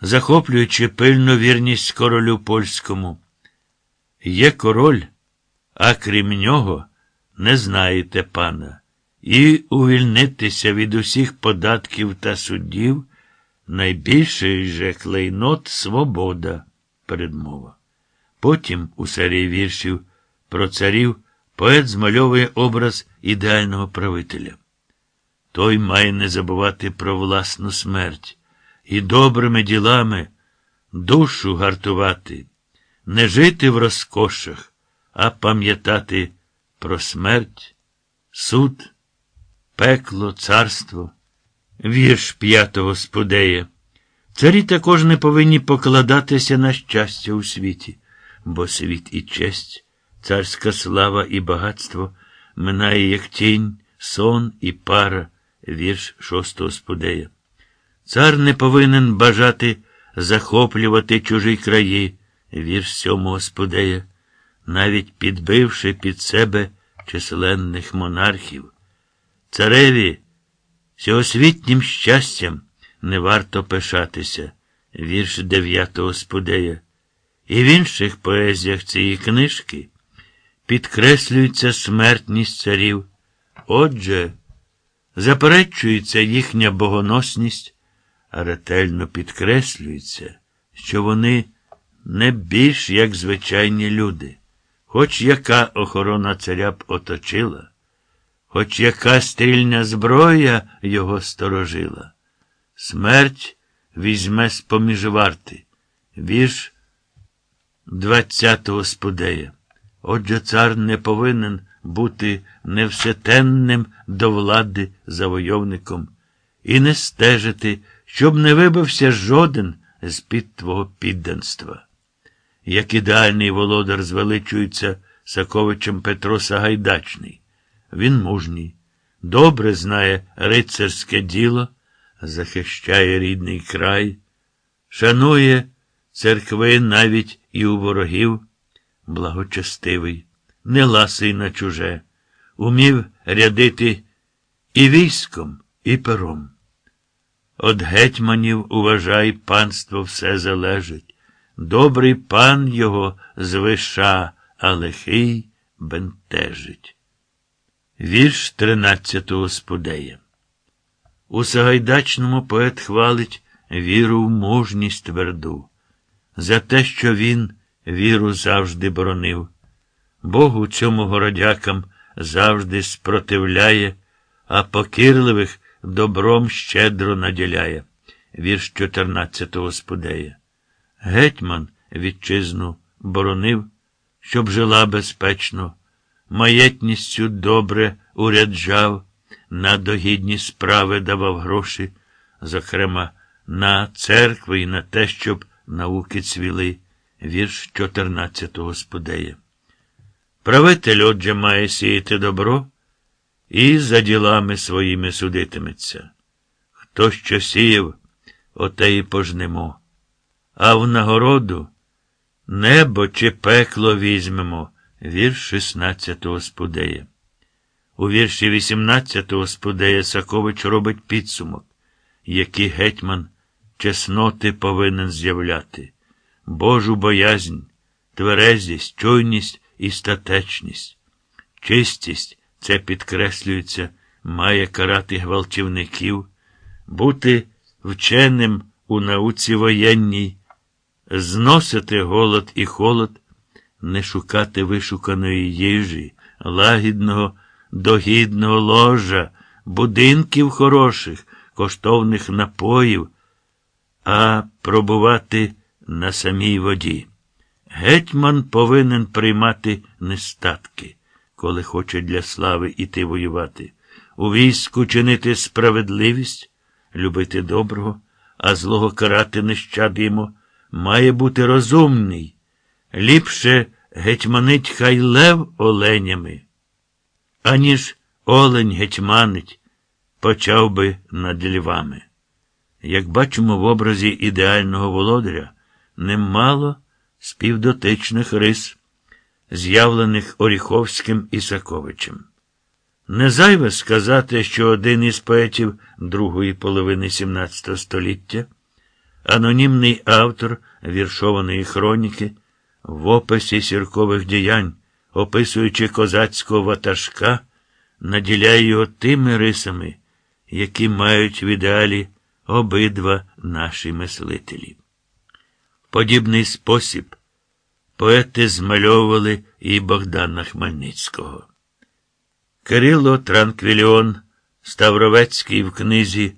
захоплюючи пильну вірність королю польському. Є король, а крім нього, не знаєте пана, і увільнитися від усіх податків та суддів найбільший же клейнот свобода, передмова. Потім у серії віршів про царів поет змальовує образ ідеального правителя. Той має не забувати про власну смерть і добрими ділами душу гартувати, не жити в розкошах, а пам'ятати про смерть, суд, пекло, царство, вірш п'ятого спудея. Царі також не повинні покладатися на щастя у світі, бо світ і честь, царська слава і багатство минає, як тінь, сон і пара, вірш шостого спудея. Цар не повинен бажати захоплювати чужі краї, вірш сьомого спудея, навіть підбивши під себе численних монархів. Цареві всеосвітнім щастям не варто пишатися, вірш дев'ятого спудея. І в інших поезіях цієї книжки підкреслюється смертність царів. Отже, заперечується їхня богоносність, ретельно підкреслюється, що вони не більш як звичайні люди, хоч яка охорона царя б оточила, хоч яка стрільня зброя його сторожила. Смерть візьме з поміж варти, вірш двадцятого спудея. Отже, цар не повинен бути невсетенним до влади завойовником і не стежити, щоб не вибився жоден з під твого підданства. Як ідеальний володар звеличується Саковичем Петро Сагайдачний. Він мужній, добре знає рицарське діло, захищає рідний край, шанує церкви навіть і у ворогів, благочестивий, не ласий на чуже, умів рядити і військом, і пером. От гетьманів, уважай, панство все залежить. Добрий пан його звиша, а лихий бентежить. Вірш тринадцятого спудея. У Сагайдачному поет хвалить віру в мужність тверду, за те, що він віру завжди боронив. Богу цьому городякам завжди спротивляє, а покірливих добром щедро наділяє. Вірш 14-го спудея. Гетьман вітчизну боронив, щоб жила безпечно, маєтністю добре уряджав, на догідні справи давав гроші, зокрема, на церкви і на те, щоб науки цвіли. Вірш 14-го спудея. Правитель, отже, має сіяти добро і за ділами своїми судитиметься. Хто що сіяв, оте і пожнемо. А в нагороду небо чи пекло візьмемо. Вірш 16-го спудея. У вірші 18-го спудея Сакович робить підсумок, який гетьман чесноти повинен з'являти. Божу боязнь, тверезість, чуйність і статечність. Чистість, це підкреслюється, має карати гвалтівників, бути вченим у науці воєнній, зносити голод і холод, не шукати вишуканої їжі, лагідного, догідного ложа, будинків хороших, коштовних напоїв, а пробувати на самій воді. Гетьман повинен приймати нестатки, коли хоче для слави іти воювати, у війську чинити справедливість, любити доброго, а злого карати нещад йому, має бути розумний. Ліпше гетьманить хай лев оленями, аніж олень гетьманить, почав би над львами. Як бачимо в образі ідеального володаря, немало співдотичних рис, з'явлених Оріховським і Саковичем. Не зайве сказати, що один із поетів другої половини XVII століття анонімний автор віршованої хроніки в описі сіркових діянь, описуючи козацького ватажка, наділяє його тими рисами, які мають в ідеалі обидва наші мислителі. Подібний спосіб поети змальовували і Богдана Хмельницького. Кирило Транквіліон Ставровецький в книзі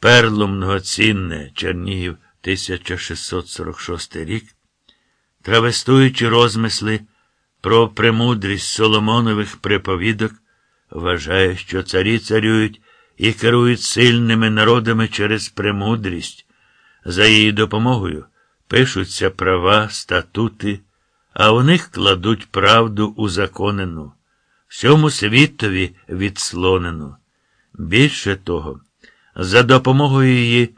Перло многоцінне Чернігів 1646 рік, травестуючи розмисли про премудрість Соломонових приповідок, вважає, що царі царюють і керують сильними народами через премудрість. За її допомогою пишуться права, статути, а у них кладуть правду узаконену, всьому світові відслонену. Більше того, за допомогою її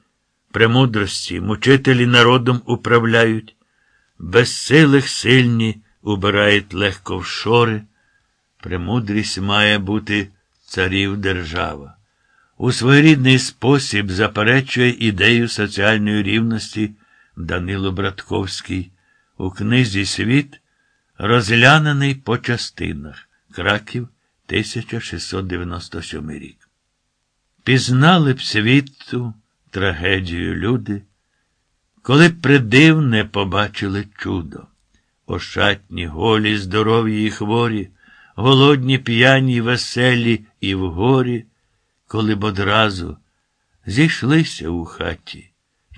премудрості мучителі народом управляють, безсилих сильні убирають легко в шори. Премудрість має бути царів держава. У своєрідний спосіб заперечує ідею соціальної рівності Данило Братковський у книзі Світ, розглянений по частинах. Краків 1697 рік. Пізнали б світу трагедію люди, коли б придивне побачили чудо, ошатні, голі, здорові і хворі, голодні, п'яні, веселі і в горі, коли б одразу зійшлися у хаті,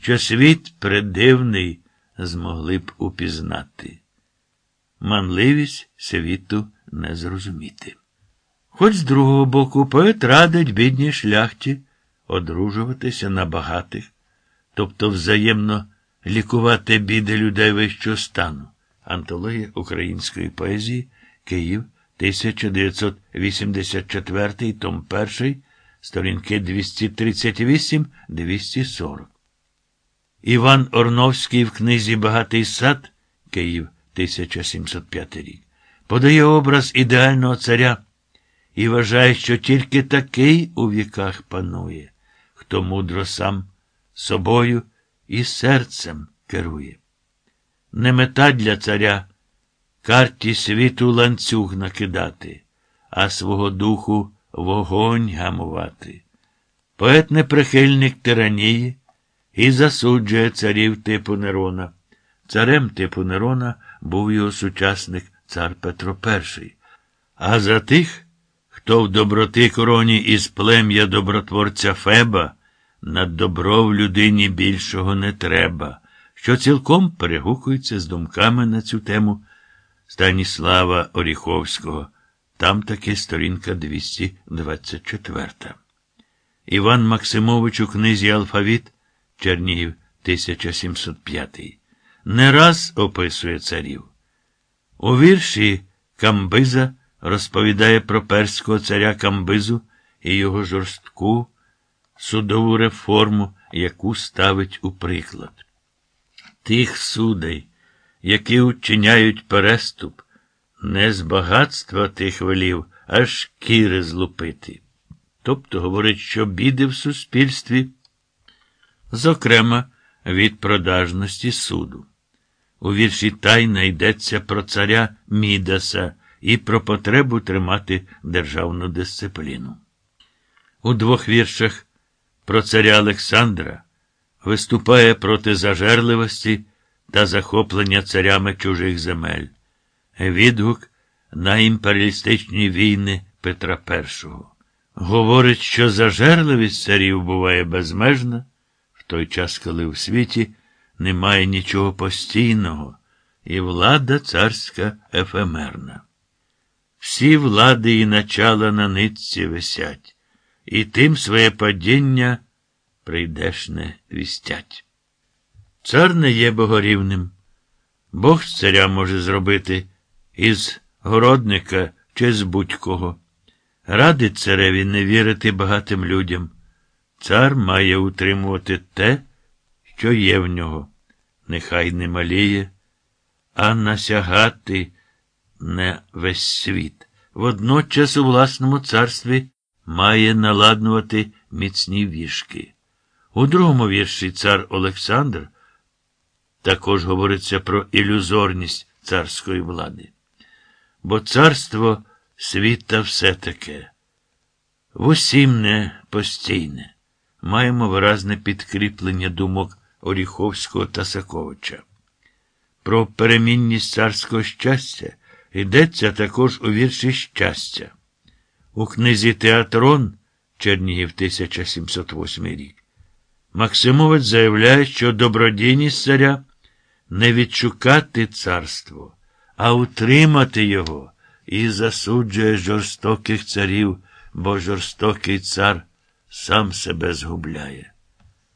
що світ придивний змогли б упізнати. Манливість світу не зрозуміти. Хоч з другого боку, поет радить бідній шляхті одружуватися на багатих, тобто взаємно лікувати біди людей вищого стану. Антологія української поезії Київ 1984, том 1, сторінки 238-240. Іван Орновський в книзі Багатий сад Київ 1705 рік подає образ ідеального царя і вважає, що тільки такий у віках панує, хто мудро сам собою і серцем керує. Не мета для царя карті світу ланцюг накидати, а свого духу вогонь гамувати. Поет не прихильник тиранії і засуджує царів типу Нерона. Царем типу Нерона був його сучасник цар Петро І. А за тих, хто в доброти короні із плем'я добротворця Феба, над добро в людині більшого не треба, що цілком перегукується з думками на цю тему Станіслава Оріховського. Там таки сторінка 224. Іван Максимович у книзі Алфавіт Чернігів 1705. Не раз описує царів. У вірші Камбиза розповідає про перського царя Камбизу і його жорстку судову реформу, яку ставить у приклад. Тих судей, які учиняють переступ, не з багатства тих велів, а шкіри злупити. Тобто говорить, що біди в суспільстві, зокрема, від продажності суду. У вірші Тайна йдеться про царя Мідаса і про потребу тримати державну дисципліну. У двох віршах про царя Олександра виступає проти зажерливості та захоплення царями чужих земель. Відгук на імперіалістичні війни Петра І. Говорить, що зажерливість царів буває безмежна, той час, коли в світі немає нічого постійного, і влада царська ефемерна. Всі влади і начала на нитці висять, і тим своє падіння прийдешне вістять. Цар не є богорівним. Бог царя може зробити із городника чи з будь-кого. Радить цареві не вірити багатим людям. Цар має утримувати те, що є в нього. Нехай не маліє, а насягати не весь світ. Водночас у власному царстві має наладнувати міцні вішки. У другому вірші цар Олександр також говориться про ілюзорність царської влади. Бо царство світа все таке. В усім не постійне. Маємо виразне підкріплення думок Оріховського та Саковича. Про перемінність царського щастя йдеться також у вірші щастя. У книзі Театрон Чернігів 1708 рік. Максимовець заявляє, що добродійність царя не відшукати царство, а утримати його і засуджує жорстоких царів, бо жорстокий цар сам себе згубляє.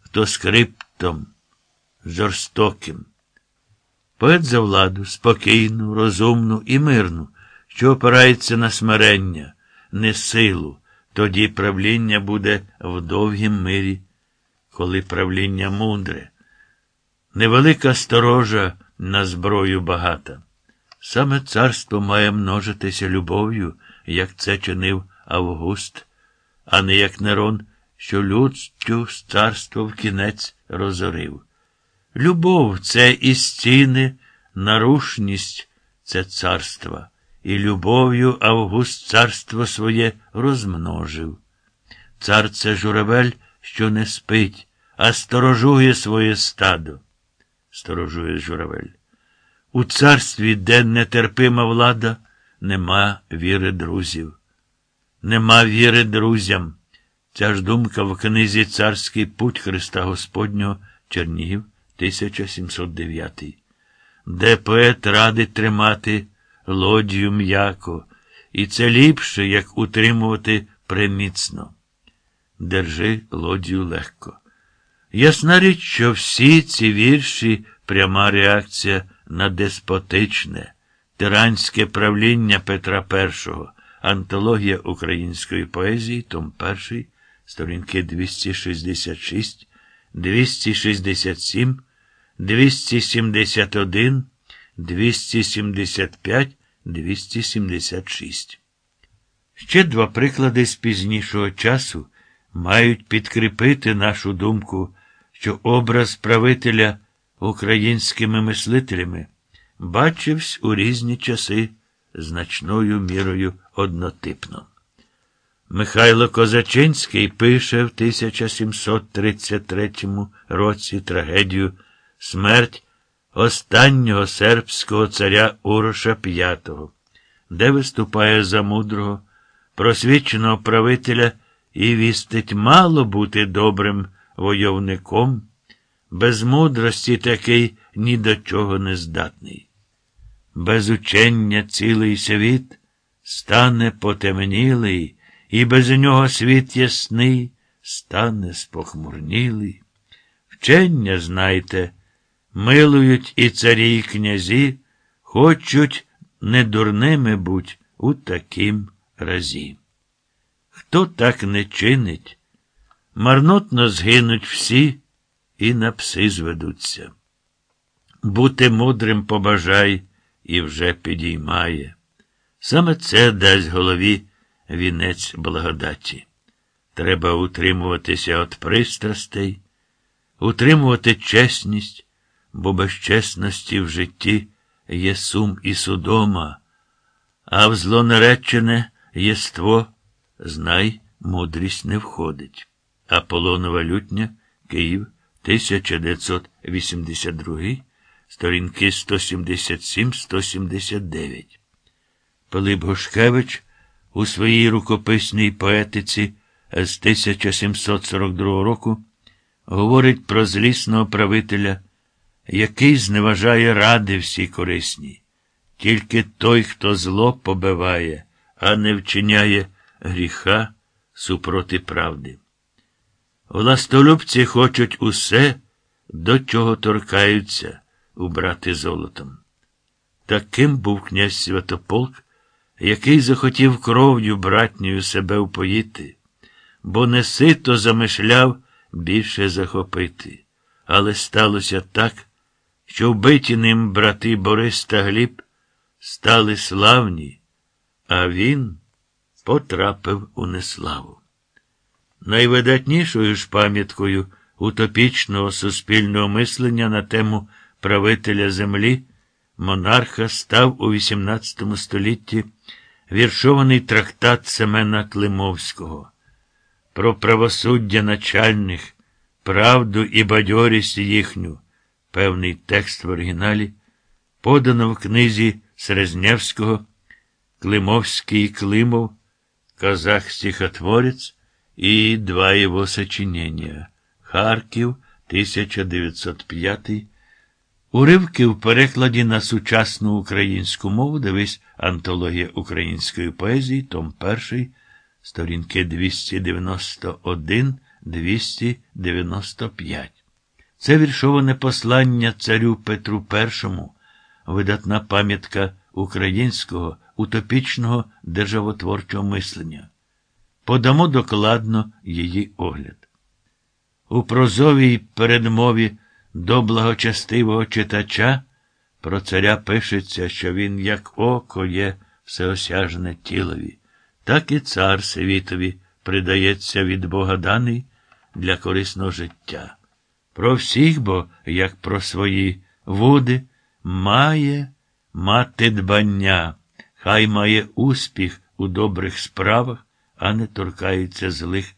Хто скриптом жорстоким. Поет за владу спокійну, розумну і мирну, що опирається на смирення, не силу, тоді правління буде в довгім мирі, коли правління мудре. Невелика сторожа на зброю багата. Саме царство має множитися любов'ю, як це чинив Август, а не як Нерон, що людстю царство в кінець розорив. Любов це і стіни, нарушність це царства, і любов'ю Август царство своє розмножив. Цар це журавель, що не спить, а сторожує своє стадо. Сторожує журавель. У царстві, де нетерпима влада, нема віри друзів. Нема віри друзям. Ця ж думка в книзі Царський путь Христа Господнього Чернігів 1709, де поет радить тримати лодію м'яко, і це ліпше, як утримувати приміцно. Держи лодію легко. Ясна річ, що всі ці вірші пряма реакція на деспотичне, тиранське правління Петра І, антологія української поезії, том 1, сторінки 266, 267, 271, 275, 276. Ще два приклади з пізнішого часу мають підкріпити нашу думку, що образ правителя українськими мислителями бачився у різні часи значною мірою однотипно. Михайло Козачинський пише в 1733 році трагедію Смерть останнього сербського царя Уроша V, де виступає за мудрого, просвіченого правителя і вістить мало бути добрим войовником, без мудрості такий ні до чого не здатний. Без учення цілий світ стане потемнілий, і без нього світ ясний стане спохмурнілий. Вчення, знайте, милують і царі, і князі, хочуть не дурними будь у таким разі. Хто так не чинить, марнотно згинуть всі і на пси зведуться. Бути мудрим побажай і вже підіймає. Саме це дасть голові вінець благодаті. Треба утримуватися від пристрастей, утримувати чесність, бо без чесності в житті є сум і судома, а в злонаречене єство, знай, мудрість не входить. Аполонова лютня, Київ, 1982, сторінки 177-179. Пилип Гошкевич у своїй рукописній поетиці з 1742 року говорить про злісного правителя, який зневажає ради всі корисні. Тільки той, хто зло побиває, а не вчиняє гріха супроти правди. Властолюбці хочуть усе, до чого торкаються, убрати золотом. Таким був князь Святополк, який захотів кров'ю братньою себе упоїти, бо не сито замишляв більше захопити. Але сталося так, що вбиті ним брати Борис та Гліб стали славні, а він потрапив у неславу. Найвидатнішою ж пам'яткою утопічного суспільного мислення на тему правителя землі, монарха став у XVIII столітті віршований трактат Семена Климовського про правосуддя начальних, правду і бадьорість їхню, певний текст в оригіналі, подано в книзі Серезневського Климовський Климов, казах-стихотворец и два его сочинения. Харків, 1905. Уривки в перекладі на сучасну українську мову дивись Антологія української поезії, том 1, сторінки 291-295. Це віршоване послання царю Петру І, видатна пам'ятка українського утопічного державотворчого мислення. Подамо докладно її огляд. У прозовій передмові до благочестивого читача. Про царя пишеться, що він, як око, є всеосяжне тілові, так і цар світові придається від Бога даний для корисного життя. Про всіх бо, як про свої води, має мати дбання, хай має успіх у добрих справах, а не торкається злих